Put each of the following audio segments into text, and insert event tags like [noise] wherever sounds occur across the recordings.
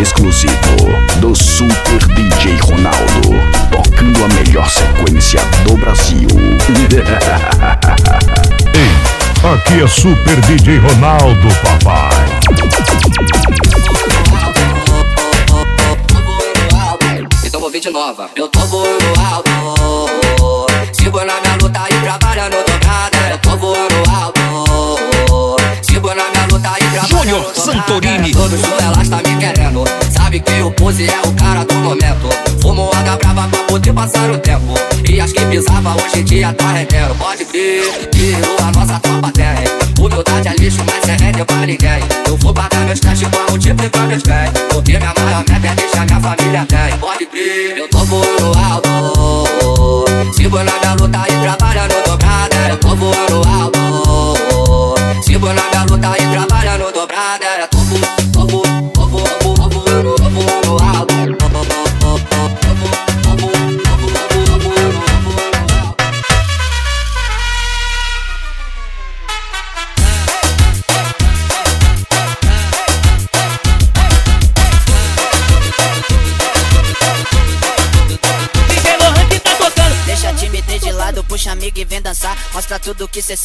exclusivo do Super DJ Ronaldo, tocando a melhor sequência do Brasil. [laughs] Ei, aqui é Super DJ Ronaldo, papai.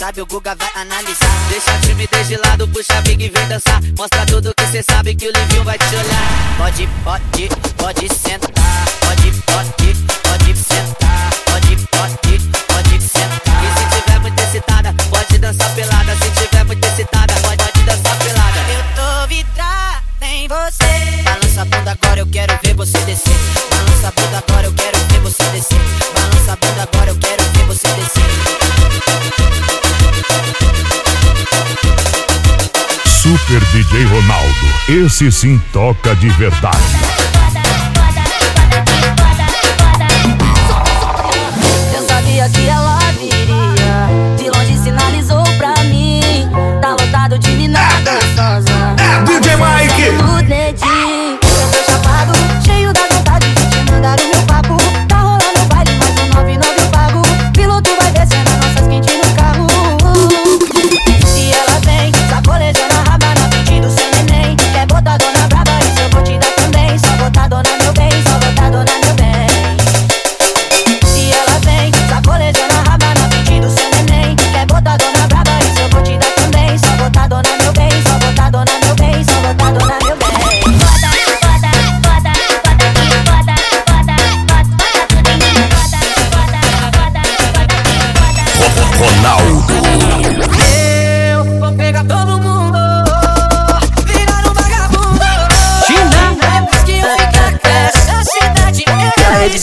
sabe, o Guga vai analisar. Deixa a timidez de lado, puxa a big e vem dançar. Mostra tudo que cê sabe que o Livinho vai te olhar. Pode, pode, pode sentar. Pode, pode, pode sentar. Pode, pode, pode sentar. E se tiver muito excitada, pode dançar pelada. Se tiver muito excitada, pode, pode dançar pelada. Eu tô vidrada em você. Balança a bunda agora, eu quero ver você descer. DJ Ronaldo. Esse sim toca de verdade.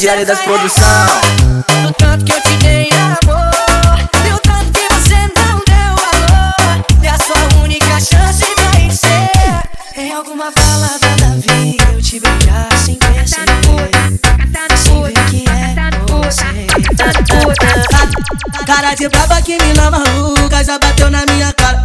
Diária das produção. Do tanto que eu te dei amor Deu tanto que você não deu valor E a sua única chance vai ser Em alguma palavra da vida Eu te beijar sem perceber Soube que é você. Cara de braba que me lava o maluca Já bateu na minha cara.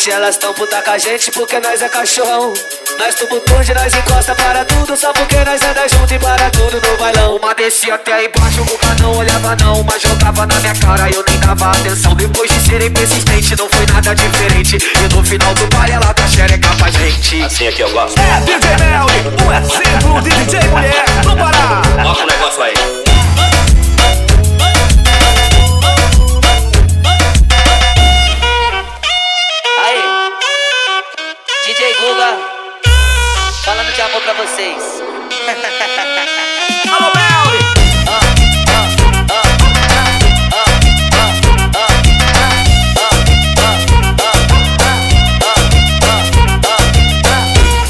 noite elas tão puta com a gente porque nós é cachorrão. Nós tubo turde, nós encosta para tudo, só porque nós anda junto e para tudo no bailão. Uma descia até embaixo, uma não olhava não, mas jogava na minha cara e eu nem dava atenção. Depois de serem persistente, não foi nada diferente. E no final do baile ela tá xereca pra gente. Assim aqui eu gosto. É DJ Mel, não é sempre um DJ mulher, não parar. Mostra o negócio aí. Amor pra vocês. Alô, Melly.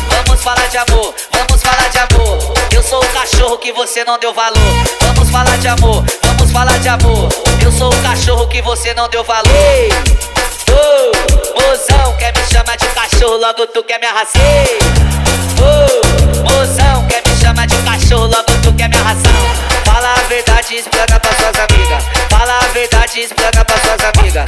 Vamos falar de amor, vamos falar de amor. Eu sou o cachorro que você não deu valor. Vamos falar de amor, vamos falar de amor. Eu sou o cachorro que você não deu valor. Ei, ô, mozão, quer me chamar de cachorro, logo tu quer me arrasar. Ô, mozão, quer me chamar de cachorro, logo tu quer me arrasar. Fala a verdade e explana pra suas amigas. Fala a verdade e explana pra suas amigas.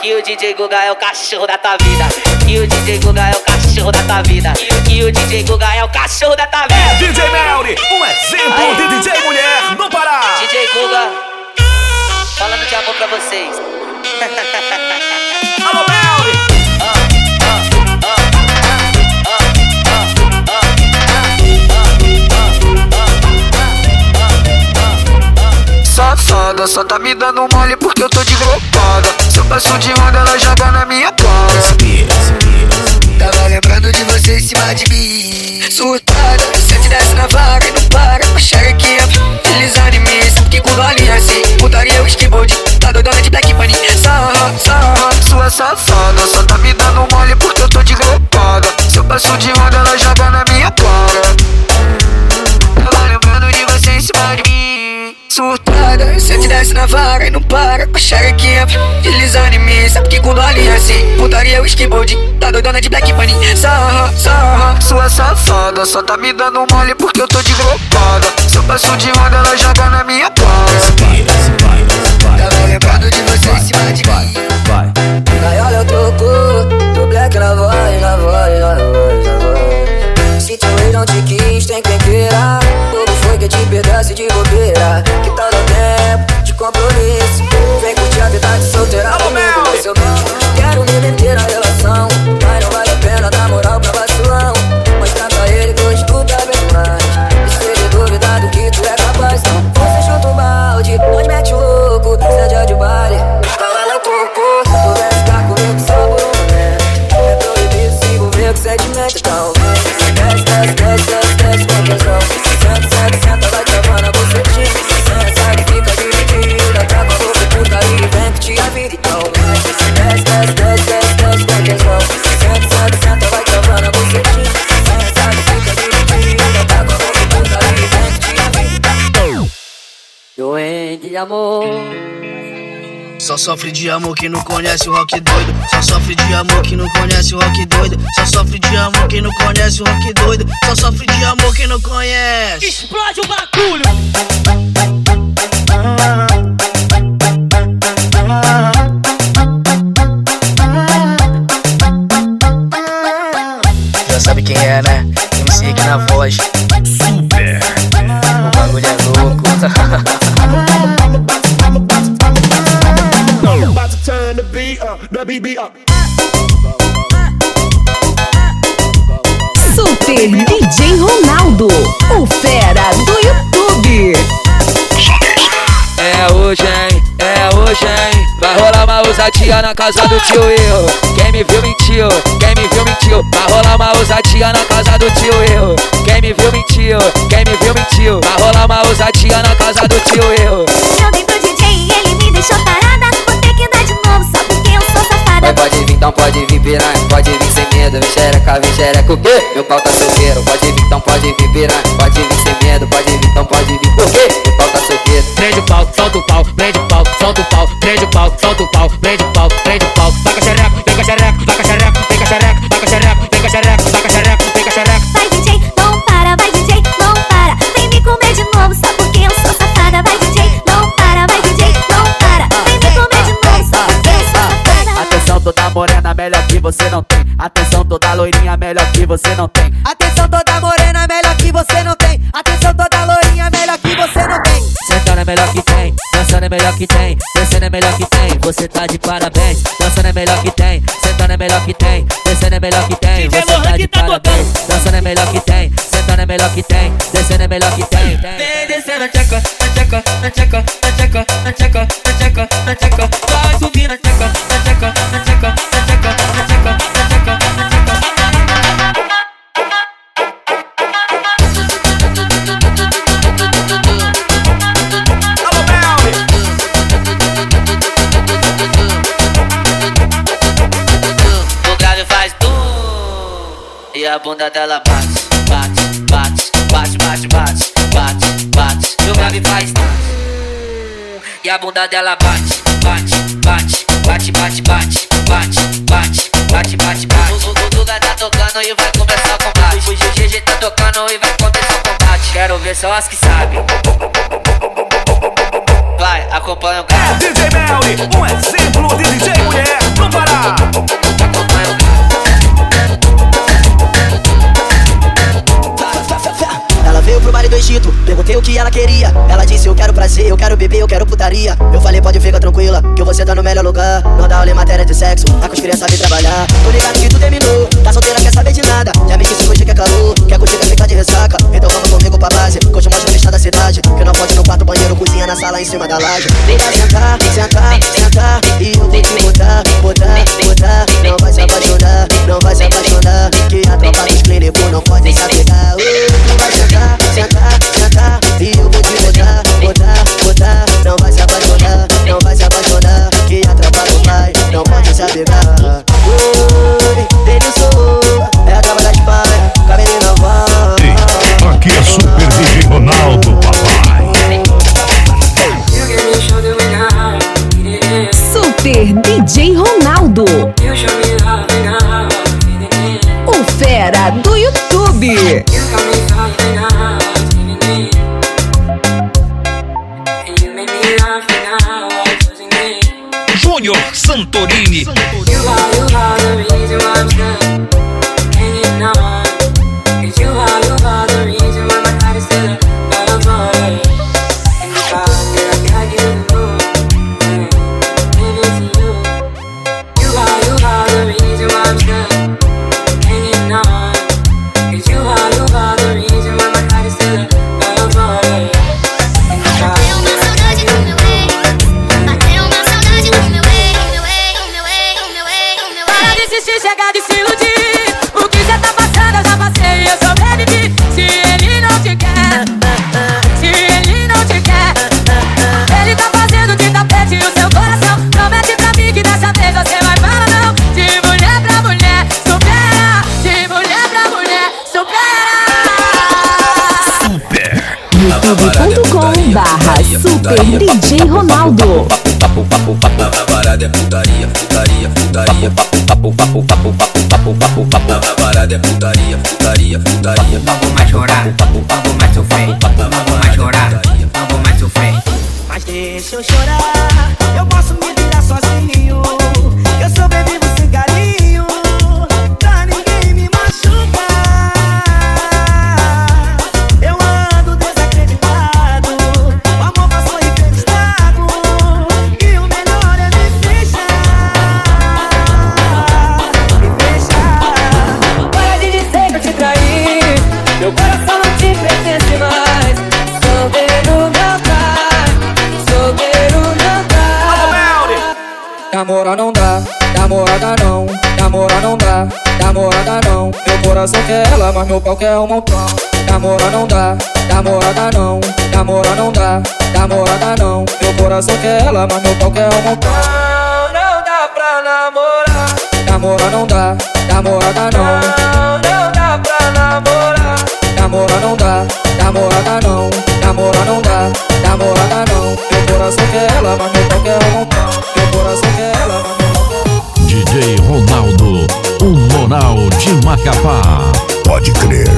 Que o DJ Guga é o cachorro da tua vida. Que o DJ Guga é o cachorro da tua vida. Que o DJ Guga é o cachorro da tua vida. DJ Melly, um exemplo de DJ mulher no Pará. DJ Guga, falando de amor pra vocês. [laughs] Safada, só tá me dando mole porque eu tô de gropada. Se eu passo de onda, ela joga na minha cara. Tava lembrando de você em cima de mim. Surtada, sente desce na vaga e não para. Achar que é deslizando em mim. Sabe que com assim, putaria o skateboard. Sua safada. Só tá me dando mole porque eu tô de gropada. Se eu passo de onda, ela joga na minha cara. Tava lembrando de você em cima de mim. Surtada, sente desce na vara e não para Achar que é deslizando em mim. Sabe que quando ali assim Putaria o skateboard Tá doidona de black bunny. Sarra, sarra. Sua safada Só tá me dando mole porque eu tô de gropada Se eu passo de onda ela joga na minha cara em cima de mim Gaiola eu troco Do black na voz, na voz, na voz, na voz. Se teu ex não te quis, tem quem queira. Como foi que te pegasse de bobeira? Que tal no tempo de compromisso? Vem curtir a vida de solteira. Comigo Mel! Mas eu não quero me meter na relação. Mas não vale a pena dar moral pra vacilão. Mostrar pra ele que hoje tu tá bem mais E se ele duvidar do que tu é capaz Não, você chuta o balde, onde mete o louco. Seja de baile, sentimento Então vem, desce, desce, desce, desce, desce com tesão Senta, senta, senta, vai travando a bucetinha Senta, que fica dividida Tá com a boca puta e vem que te a vida Então desce, desce, desce, desce, desce com tesão Senta, senta, senta, vai travando a bucetinha Senta, que fica dividida Tá com a boca puta e vem que te a vida Doente de amor. Só sofre de amor quem não conhece o rock doido. Só sofre de amor quem não conhece o rock doido. Só sofre de amor quem não conhece o rock doido. Só sofre de amor quem não conhece. Explode o bagulho! Já sabe quem é, né? MC aqui na voz. Super. O bagulho é louco. [laughs] beat up. Super DJ Ronaldo, o fera do YouTube. É hoje, hein? É hoje, hein? Vai rolar uma ousadia na casa do tio eu. Quem me viu mentiu, quem me viu mentiu. Vai rolar uma ousadia na casa do tio eu. Quem me viu mentiu, quem me viu mentiu. Vai rolar uma ousadia na casa do tio eu. Eu dei pro DJ e ele me deixou parada. Safada. Vai, pode vir, então pode vir piranha, pode vir sem medo, vem xereca, vem xereca, o quê? Meu pau tá solteiro, pode vir, então pode vir piranha, pode vir sem medo, pode vir, então pode vir, por quê? Meu pau tá solteiro. Prende o pau, solta o pau, prende o pau, solta o pau, prende o pau, solta o pau, prende o pau, prende o pau. Vai com a xereca, vem com a xereca, vai com a xereca, vem com a xereca, vai com a xereca, morena, melhor que você não tem. Atenção toda loirinha melhor que você não tem. Atenção toda morena, melhor que você não tem. Atenção toda lourinha, melhor que você não tem. Sentando é melhor que tem, dançando é melhor que tem, descendo é melhor que tem, você tá de parabéns. Dançando é melhor que tem, sentando é melhor que tem, descendo é melhor que tem, você tá de tá parabéns. Dançando é melhor que tem, sentando é melhor que tem, descendo é melhor que tem. Vem descendo a tcheca, a tcheca, a tcheca, a tcheca, a tcheca, a tcheca, a tcheca. Vai subindo a tcheca, a tcheca, a bunda dela bate, bate, bate, bate, bate, bate, bate, bate. E o grave faz E a bunda dela bate, bate, bate, bate, bate, bate, bate, bate, bate, bate, bate. O, Guga tá tocando e vai começar o combate. O GG tá tocando e vai começar o combate. Quero ver só as que sabem. Vai, acompanha o grave. DJ Melly, um exemplo de DJ mulher, não. Egito, perguntei o que ela queria. Ela disse: Eu quero prazer, eu quero beber, eu quero putaria. Eu falei: Pode ficar tranquila, que você tá no melhor lugar. Não dá aula em matéria de sexo, tá com as crianças saber trabalhar. Tô ligado que tu terminou, tá solteira, quer saber de nada. Já me disse hoje que é calor, quer curtir, quer ficar de ressaca. Então vamos comigo pra base, que eu te mostro lista da cidade. Que não pode no quarto, banheiro, cozinha na sala, em cima da laje. Vem cá sentar, sentar, sentar. E eu vou te botar, botar, botar. Não vai se apaixonar, não vai se apaixonar. Que a tropa dos clínicos não pode se apegar. Vai sentar, E eu vou te botar, botar, botar. Não vai se apaixonar, não vai se apaixonar. Que a tropa do pai não pode se apegar. Oi, Denilson, é a cava da Espanha, cabelinho vai. Aqui é Super DJ Ronaldo, papai. Super DJ Ronaldo. O fera do YouTube. Santorini. Santorini. Super DJ Ronaldo. A parada é putaria, putaria, putaria. Papo, papo, papo, papo, papo, papo, papo. A parada é putaria, putaria, putaria. Vamos mais chorar, vamos mais sofrer, vamos mais chorar, vamos mais sofrer. Mas deixa eu chorar, eu posso me virar sozinho. Coração não te pertence mais. Solteiro não dá, solteiro não dá. Namora não dá, namorada não, namora não dá, namorada não. Meu coração quer ela, mas meu pau quer um montão. Namora não dá, namorada não, namora não dá, namorada não. Meu coração quer ela, mas meu pau quer um montão. Não dá pra namorar. Namora não dá, namorada não. Não dá pra namorar. Namora não dá, namorada não, namora não dá, namorada não. Meu coração quer ela, mas meu pau quer montão. Meu coração quer ela, mas meu DJ Ronaldo, o Moral de Macapá. Pode crer.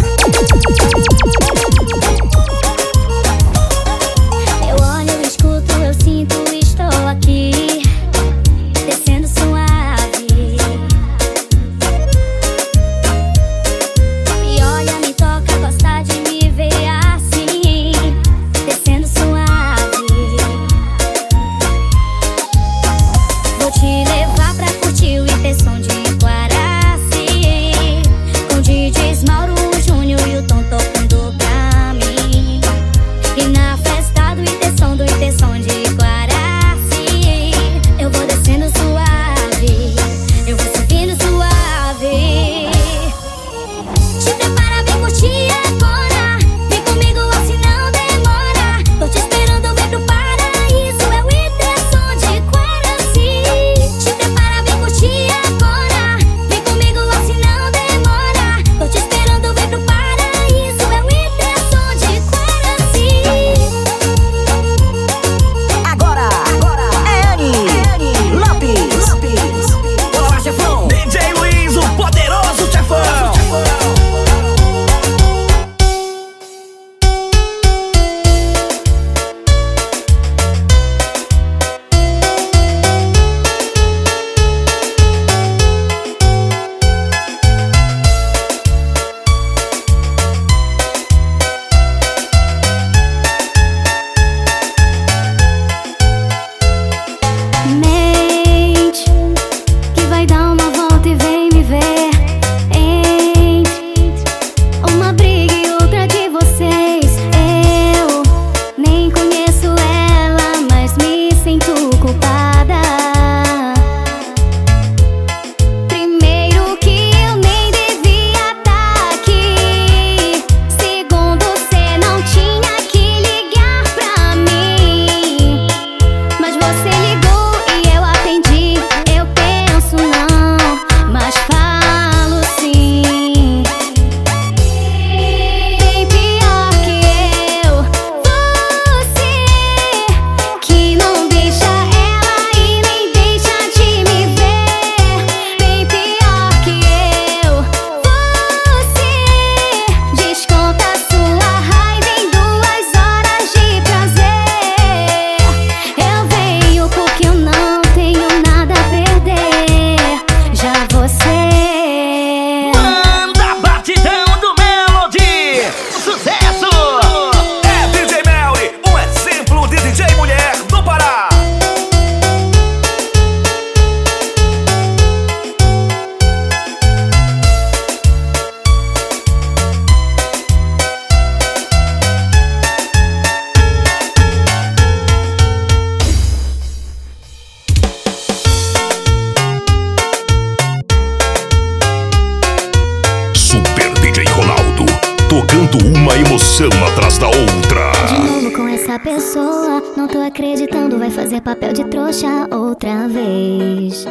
É papel de trouxa outra vez.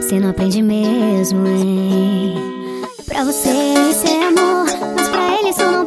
Você não aprende mesmo, hein? Pra você isso é amor, mas pra ele isso não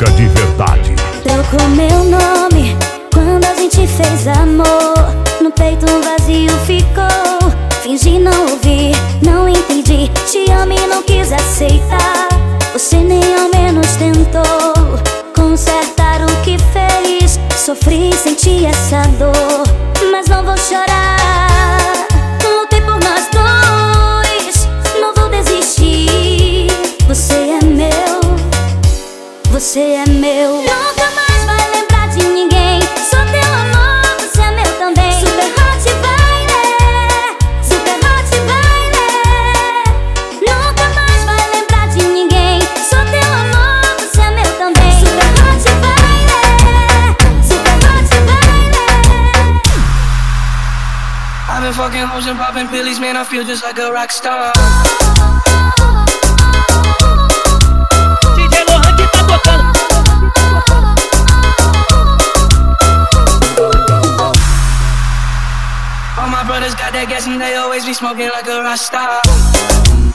música de and I feel just like a rock star. All my brothers got that gas and they always be smoking like a rock star.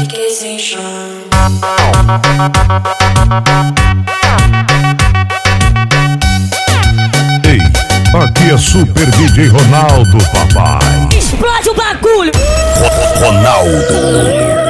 Fiquei sem chão. Ei, aqui é Super DJ Ronaldo, papai. Explode o bagulho! Ronaldo.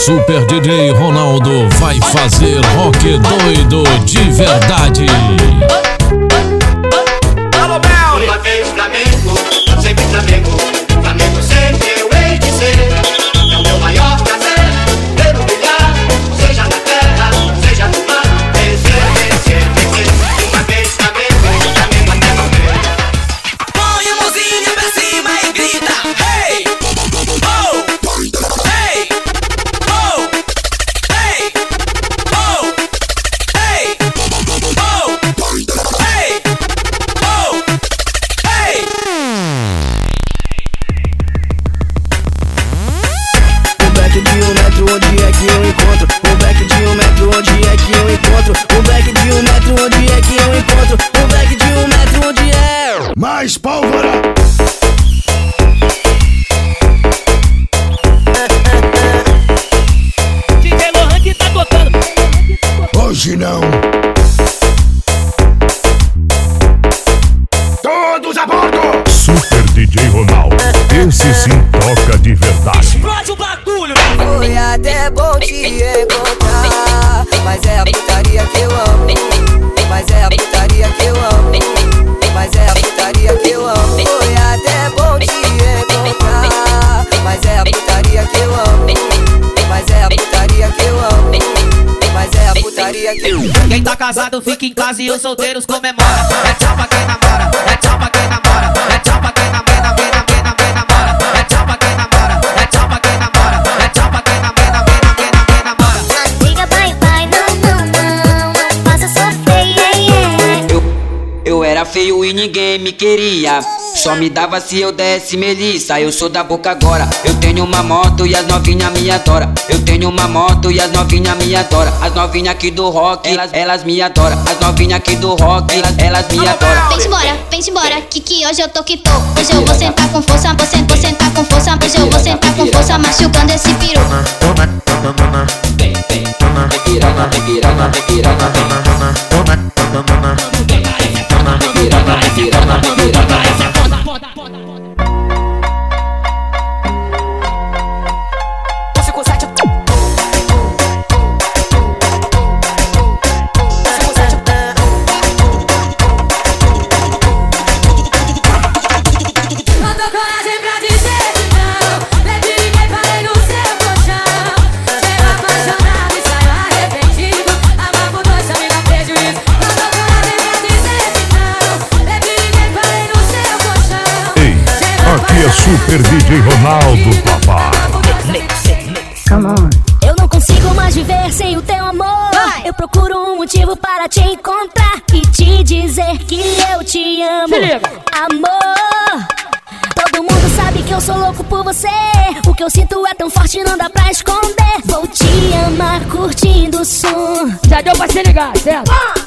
Super DJ Ronaldo vai fazer rock doido de verdade. Fica em casa e os solteiros comemora. É tchau pra quem namora, é tchau pra quem namora, é tchau pra quem namora, namora, namora, namora, namora. É tchau pra quem namora, é tchau pra quem namora, é tchau pra quem namora, namora, namora, namora. Diga bye bye, não, não, não. Faça sofrer, yeah, yeah. Eu, eu era feio e ninguém me queria. Só me dava se eu desse melissa. Eu sou da boca agora. Eu tenho uma moto e as novinha me adora. Eu tenho uma moto e as novinha me adora. As novinha aqui do rock, elas, elas me adoram. As novinha aqui do rock, elas, elas me adoram. Vem embora, vem embora, que que hoje eu tô que tô. Hoje eu vou sentar com força, vou sentar, vou sentar com força. Hoje eu vou sentar com força, machucando esse peru. Vem, vem, vem piranha, vem piranha, vem piranha, vem. Vem Super DJ Ronaldo, papai. Eu não consigo mais viver sem o teu amor. Eu procuro um motivo para te encontrar e te dizer que eu te amo. Amor. Todo mundo sabe que eu sou louco por você. O que eu sinto é tão forte, não dá pra esconder. Vou te amar curtindo o som. Já deu pra se ligar, certo? Que-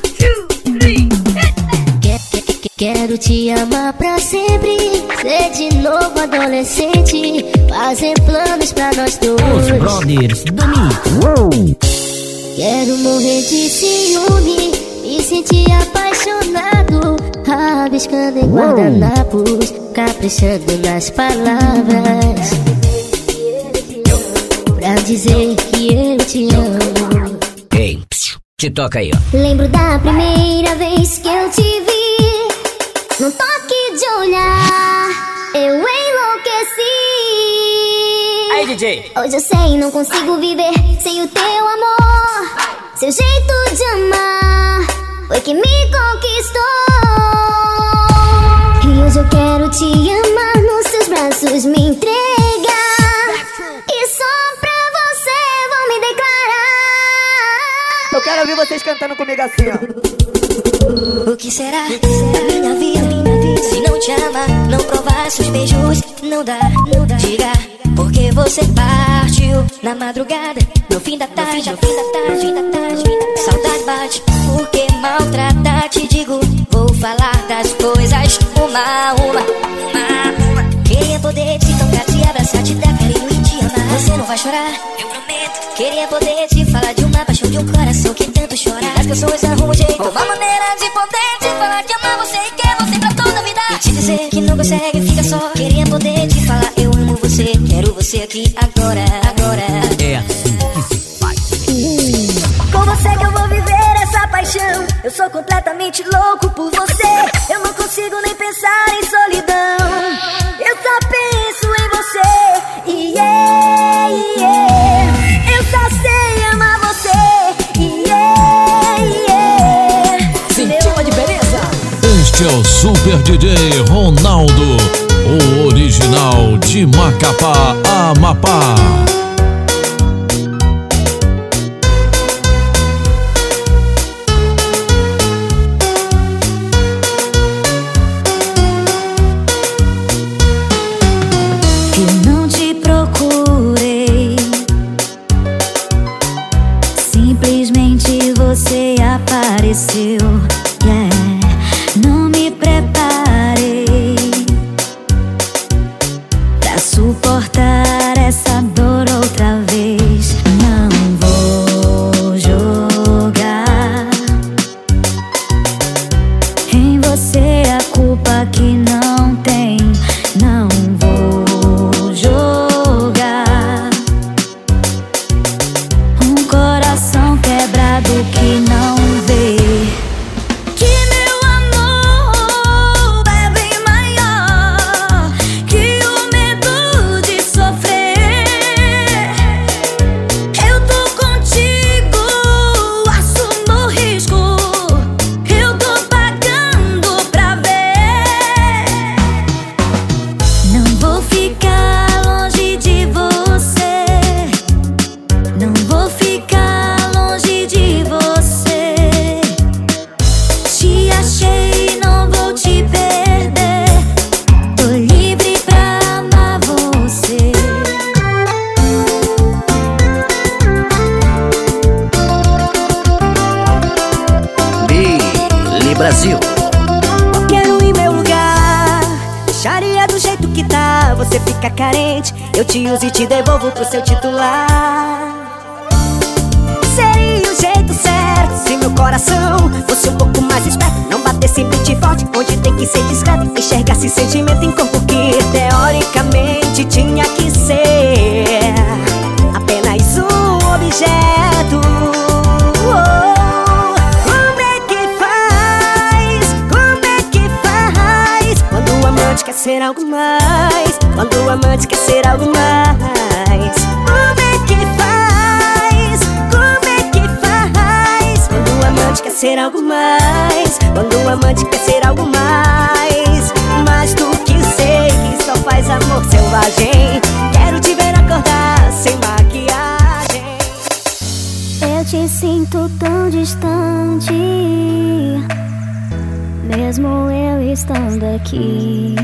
Quero te amar pra sempre. Ser de novo adolescente. Fazer planos pra nós dois. Brothers do Mix. Quero morrer de ciúme, me sentir apaixonado, rabiscando em guardanapos, caprichando nas palavras. Pra dizer que eu te amo. Ei, psiu, te toca aí, ó. Lembro da primeira Hoje eu sei, não consigo viver sem o teu amor. Seu jeito de amar foi que me conquistou. E hoje eu quero te amar nos seus braços, me entregar. E só pra você vou me declarar. Eu quero ouvir vocês cantando comigo assim, ó. O que será da minha vida? Se não te ama, não provar seus beijos, não dá, não dá. Diga, porque você partiu na madrugada, no fim da tarde, no fim da tarde, da tarde. Saudade bate, porque maltrata, te digo, vou falar das coisas uma a uma, uma, uma. Queria poder te tocar, te abraçar, te dar carinho e te amar. Você não vai chorar, eu prometo. Queria poder te falar de uma paixão de um coração que tanto chora. As canções arrumam um jeito, uma maneira de poder te falar que ama você e quer você pra toda a vida. E te dizer que não consegue, fica só. Queria poder te falar, eu você, quero você aqui agora, agora. É assim que se faz. Com você que eu vou viver essa paixão. Eu sou completamente louco por você. Eu não consigo nem pensar em solidão. Eu só penso em você. Yeah, yeah. Eu só sei amar você. Yeah, yeah. Sentiu a diferença? Este é o Super DJ Ronaldo, o original de Macapá, Amapá. Corpo que Teoricamente tinha que ser Apenas um objeto Oh, Como é que faz? Como é que faz? Quando o amante quer ser algo mais Quando o amante quer ser algo mais Como é que faz? Como é que faz? Quando o amante quer ser algo mais Quando o amante quer ser algo mais Mas tu que faz amor selvagem Quero te ver acordar sem maquiagem Eu te sinto tão distante, mesmo eu estando aqui.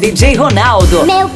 DJ Ronaldo. Meu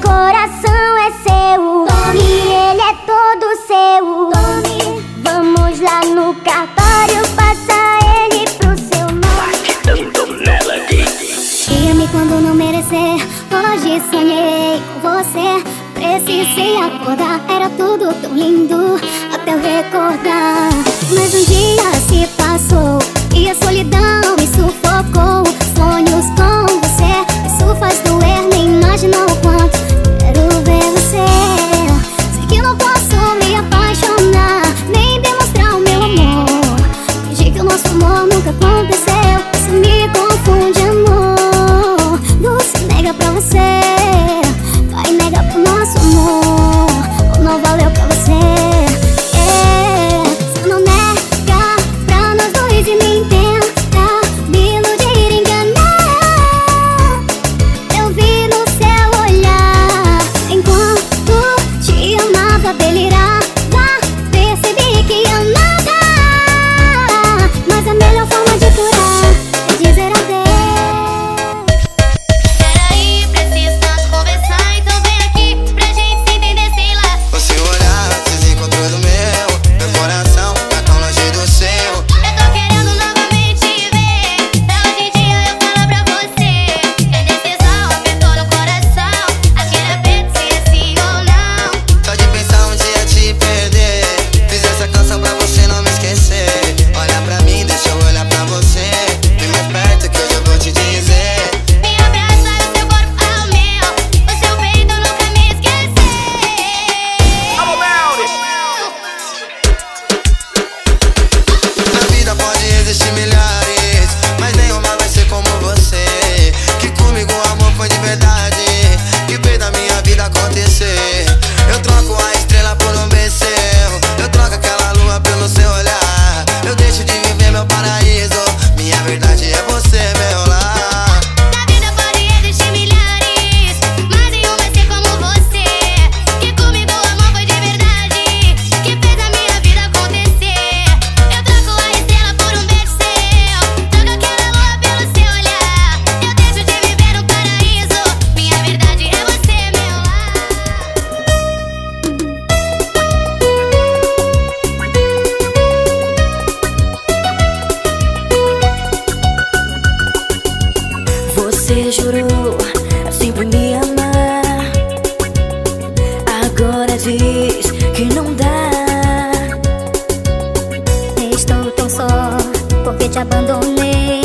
porque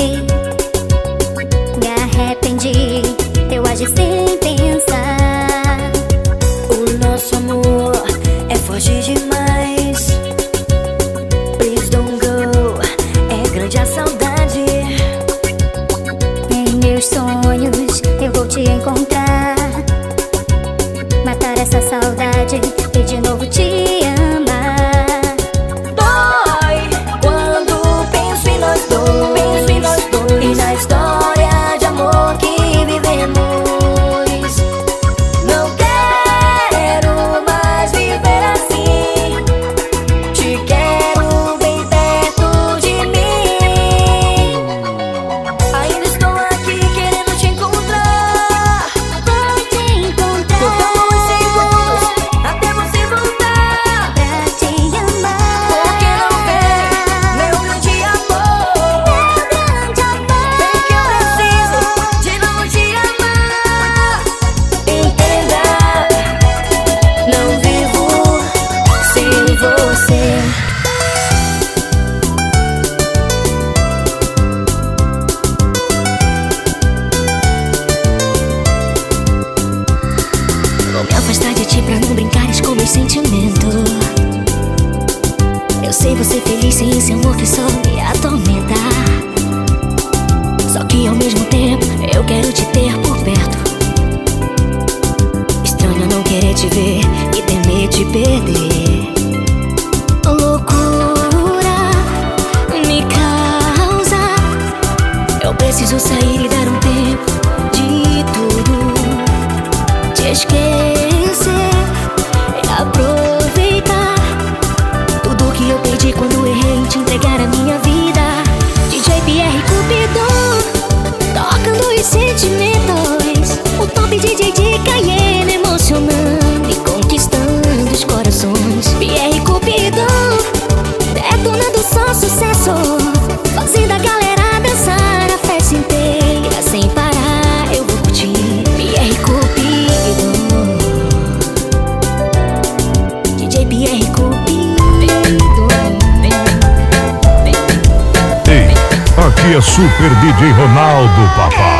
Super DJ Ronaldo, papai.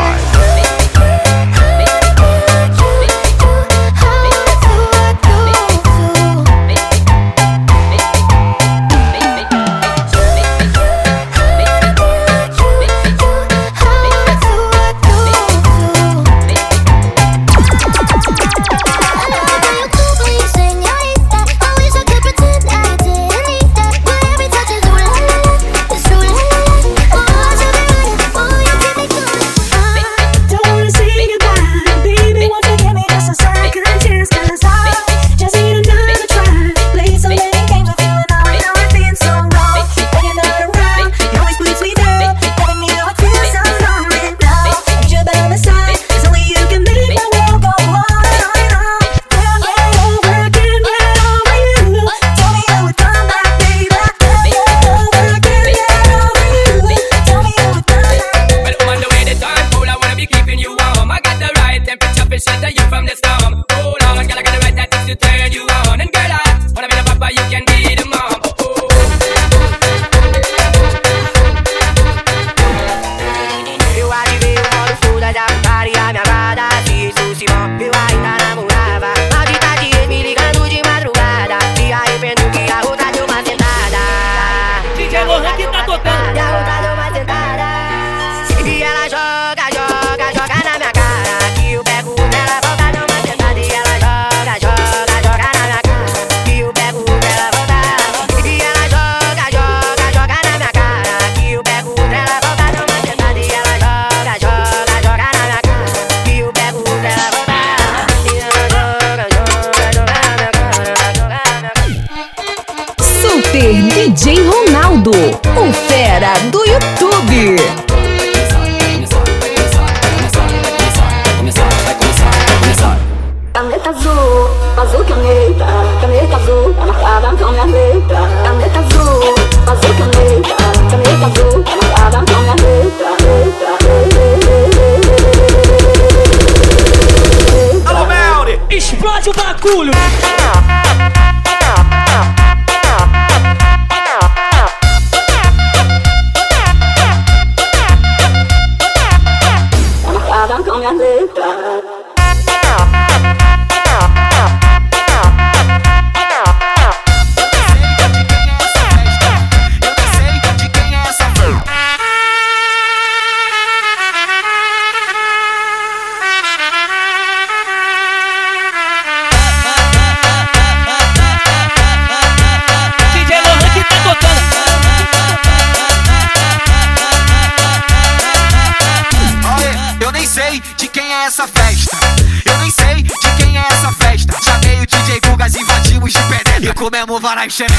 Essa festa. Eu nem sei de quem é essa festa. Chamei o DJ Gugas, invadimos de penetra. E comemos varai xereca,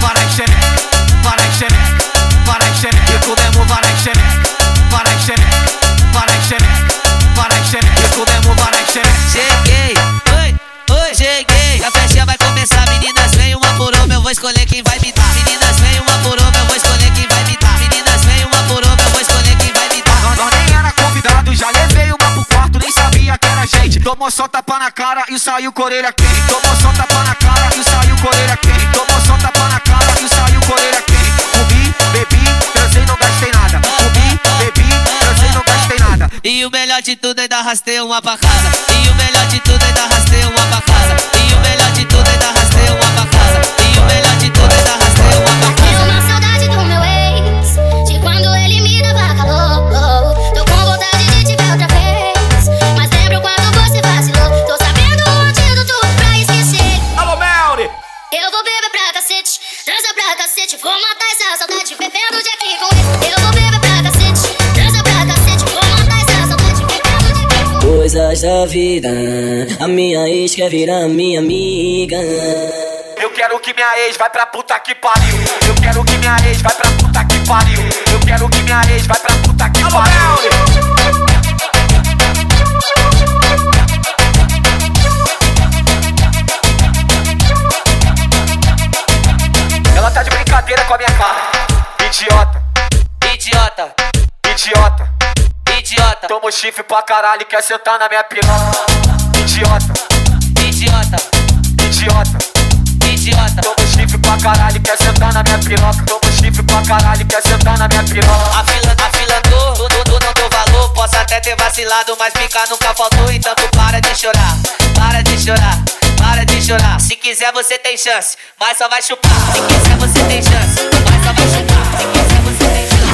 varai xereca, varai xereca, varai xereca. E comemos varai xereca, varai xereca, varai xereca, varai xereca. E comemos varai xereca. Cheguei, oi, oi, cheguei. A festinha vai começar, meninas, vem uma por uma, eu vou escolher quem vai me dar. Meninas, vem uma por uma, eu vou escolher quem vai me dar. Meninas, vem uma por uma, eu vou escolher quem vai me dar. Nós nem era convidado, já levei gente. Tomou só tapa na cara e saiu com a orelha quente. Tomou só tapa na cara e saiu com a orelha quente. Tomou só tapa na cara e saiu com a orelha quente. Comi, bebi, transei, não gastei nada. Comi, bebi, transei, não gastei nada. E o melhor de tudo ainda arrastei uma pra casa. E o melhor de tudo ainda arrastei uma pra casa. E o melhor de tudo ainda da vida, a minha ex quer virar minha amiga. Eu quero que minha ex vai pra puta que pariu. Eu quero que minha ex vai pra puta que pariu. Eu quero que minha ex vai pra puta que pariu. Ela tá de brincadeira com a minha cara. Idiota, Idiota, idiota. Toma chifre pra caralho quer sentar na minha piroca. Idiota, idiota, idiota. idiota. Toma chifre pra caralho quer sentar na minha piroca. Toma chifre pra caralho quer sentar na minha piroca. A fila, a fila andou, tu, tu não deu valor. Posso até ter vacilado, mas picar nunca faltou. Então tu para de chorar, para de chorar, para de chorar. Se quiser você tem chance, mas só vai chupar. Se quiser você tem chance, mas só vai chupar. Se quiser você tem chance.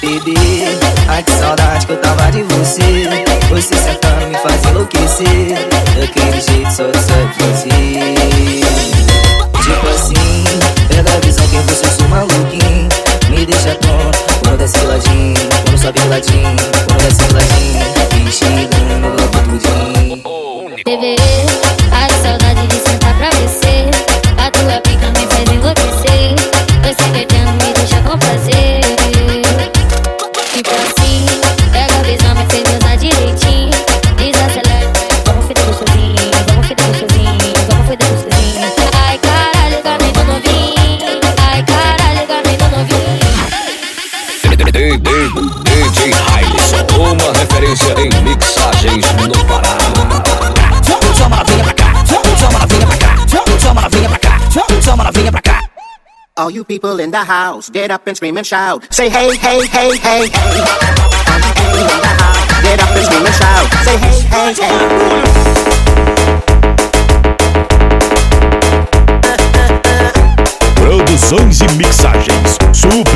Bebê, ai que saudade que eu tava de você Você sentando me faz enlouquecer Daquele jeito só de você Tipo assim, pega a visão que você sou maluquinho Me deixa tonto quando desce ladinho Quando sobe ladinho, quando desce ladinho E referência em mixagens no Pará. Chama novinha pra cá, chama novinha pra cá Chama novinha pra cá, chama novinha pra cá All you people in the house, get up and scream and shout. Say hey, hey, hey, hey, get up and scream and shout. Say hey, hey, hey. Produções e mixagens. Super.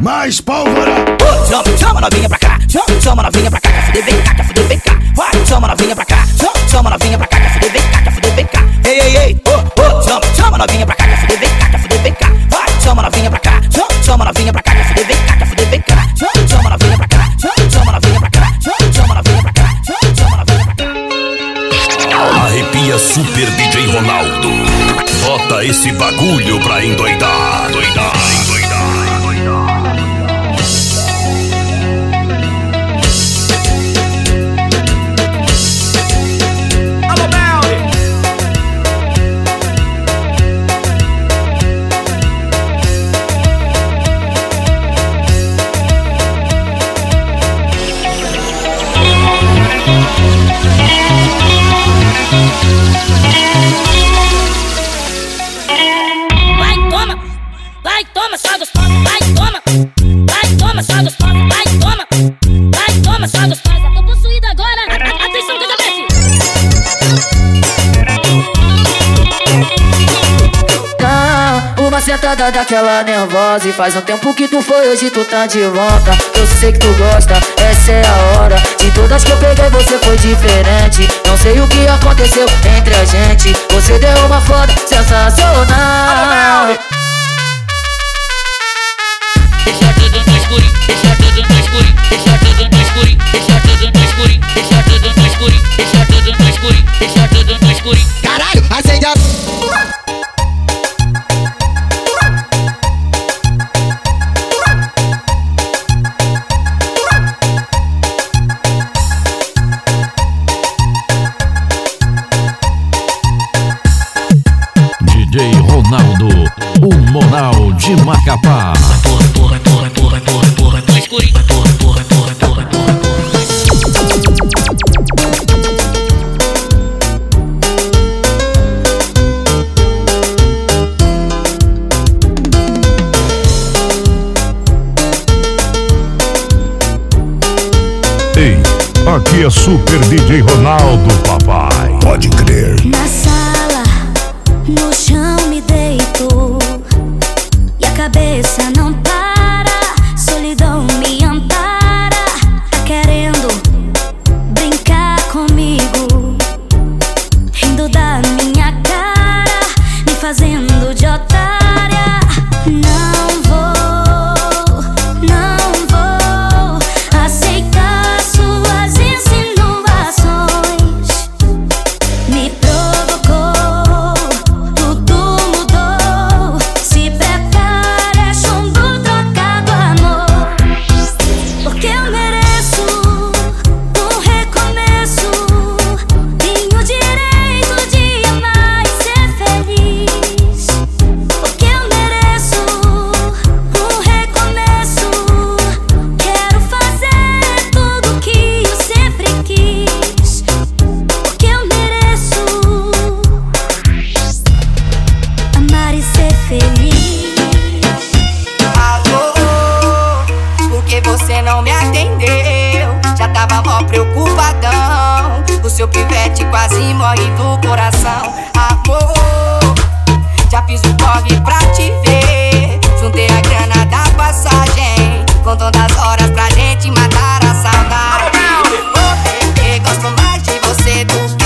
Mais pólvora! Chama, chama novinha pra cá, chama, chama novinha pra cá, quer fuder, vem cá, quer fuder, vem cá. Vai, chama novinha pra cá, chama, chama novinha pra cá, quer fuder, vem cá, quer fuder, vem cá. Ei, ei, ei, oh, oh, chama, chama novinha pra cá, quer fuder, vem cá, quer fuder, vem cá. Vai, chama novinha pra cá, chama, chama novinha pra cá, quer fuder, vem cá, quer fuder, vem cá. Chama, chama novinha pra cá, chama, chama novinha pra cá, chama, chama novinha pra cá, chama, chama novinha pra cá. Arrepia Super DJ Ronaldo. Bota esse bagulho pra endoidar. Doidar, daquela nervosa E faz um tempo que tu foi, hoje tu tá de volta Eu sei que tu gosta, essa é a hora De todas que eu peguei você foi diferente Não sei o que aconteceu entre a gente Você deu uma foda sensacional Caralho, acende a você não me atendeu. Já tava mó preocupadão. O seu pivete quase morre do coração. Amor, já fiz o corre pra te ver. Juntei a grana da passagem, contando as horas pra gente matar a saudade. Porque gosto mais de você do que.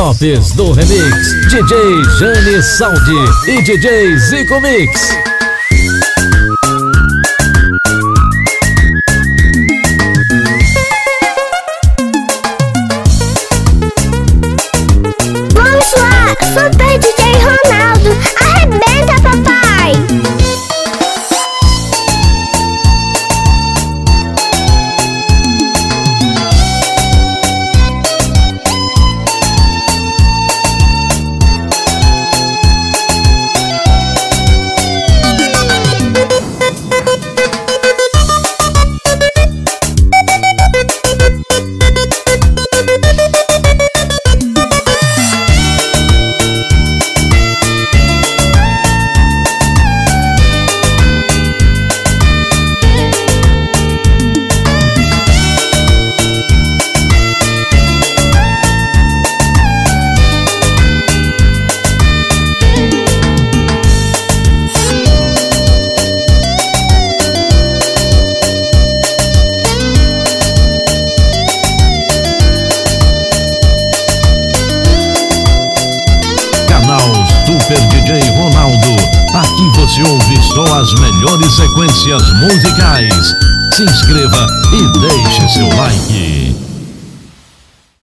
tops do remix DJ Jane Saldi e DJ Zico Mix.